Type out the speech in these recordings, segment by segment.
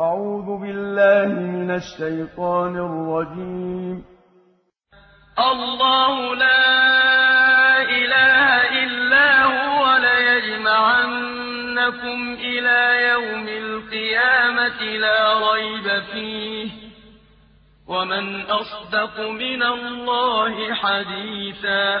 أعوذ بالله من الشيطان الرجيم. الله لا إله إلا هو ليجمعنكم إلى يوم القيامة لا ريب فيه. ومن أصدق من الله حديثا.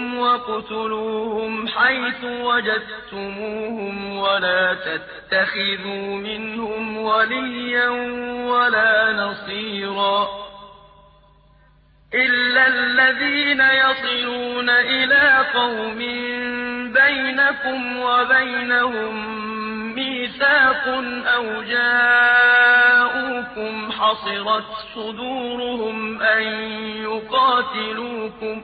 وَاقْتُلُوهُمْ حَيْثُ وَجَدتُّمُوهُمْ وَلَا تَتَّخِذُوا مِنْهُمْ وَلِيًّا وَلَا نَصِيرًا إِلَّا الَّذِينَ يَصِلُونَ إِلَىٰ قَوْمٍ بَيْنَكُمْ وَبَيْنَهُم مِّيثَاقٌ أَوْ جَاءُوكُمْ حَصِرَتْ صُدُورُهُمْ أَن يُقَاتِلُوكُمْ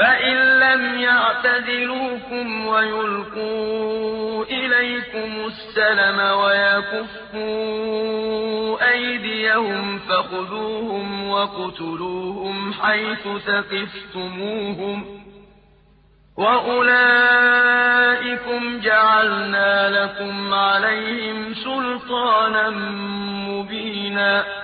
فَإِن لَّمْ يَعْتَزِلُوكُمْ وَيُلْقُوا إِلَيْكُمُ السَّلَمَ وَيَكُفُّوا أَيْدِيَهُمْ فَخُذُوهُمْ وَاقْتُلُوهُمْ حَيْثُ ثَقِفْتُمُوهُمْ ۚ وَأُولَٰئِكُمْ جَعَلْنَا لَكُمْ عَلَيْهِمْ سُلْطَانًا مُّبِينًا